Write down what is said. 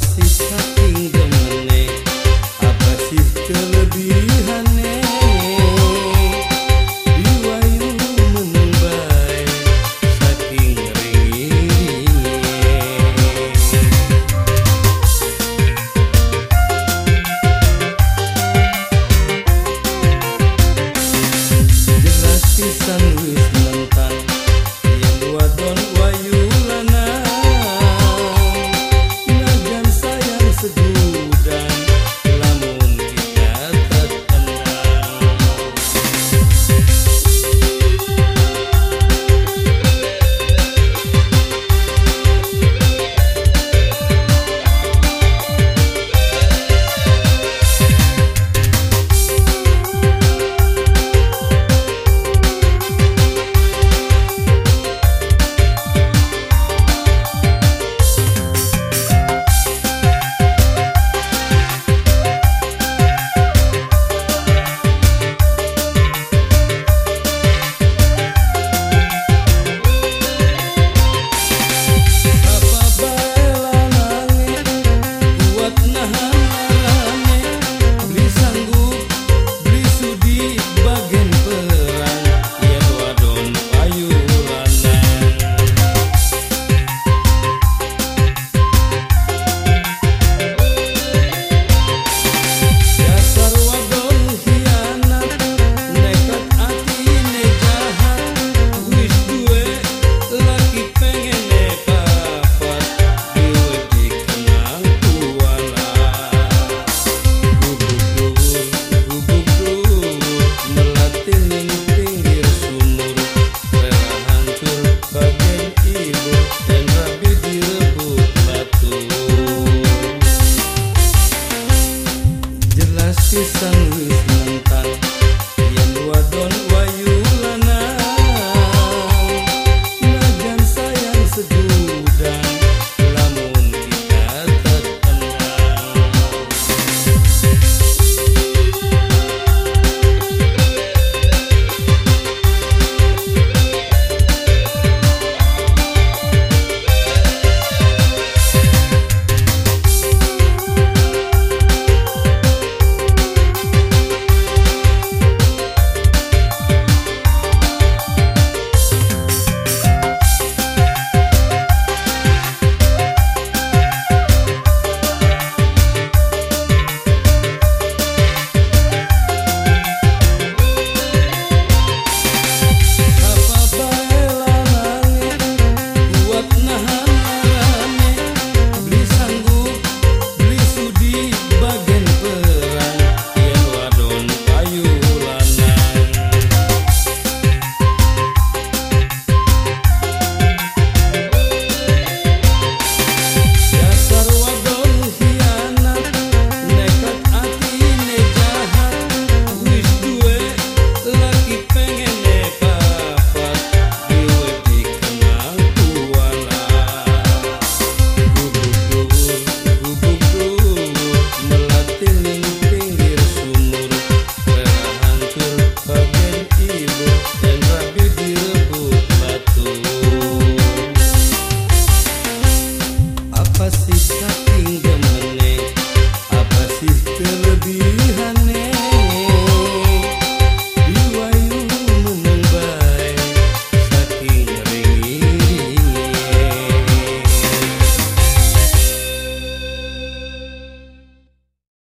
capacita kiss and with apa sih kelebihannya